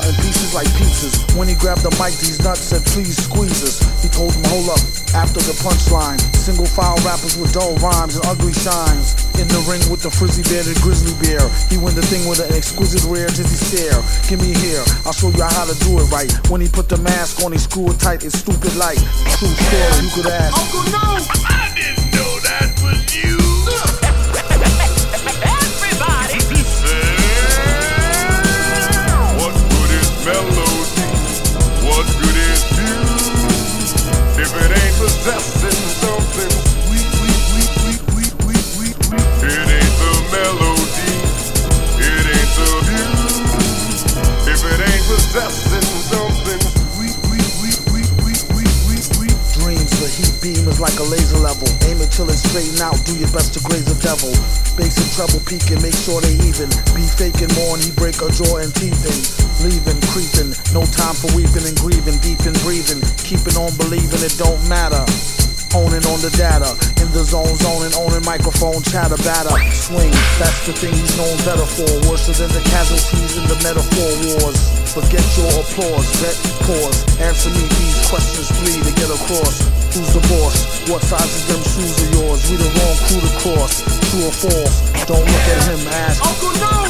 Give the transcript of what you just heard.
squeeze like pizzas. When he grabbed the mic, these nuts said, please squeeze us. He told him, hold up, after the punchline. Single file rappers with dull rhymes and ugly shines. In the ring with the frizzy bearded grizzly bear. He win the thing with an exquisite rare dizzy stare. Give me here, I'll show you how to do it right. When he put the mask on, he screw it tight, it's stupid like. True story, you could ask. Uncle, no! I didn't know that was you. Sure they even. Be faking more and he break a jaw and teeth in. Leaving, creeping, no time for weeping and grieving, deep in breathing. Keeping on believing it don't matter. Honing on the data, in the zone, zoning, owning microphone, chatter, batter, swing. That's the thing he's known better for. Worse than the casualties in the metaphor wars. Forget your applause, vet, pause. Answer me these questions, three to get across. Who's the boss? What size is them shoes of yours? We the wrong crew to cross. True or false? Don't look at him, ask. Uncle, no!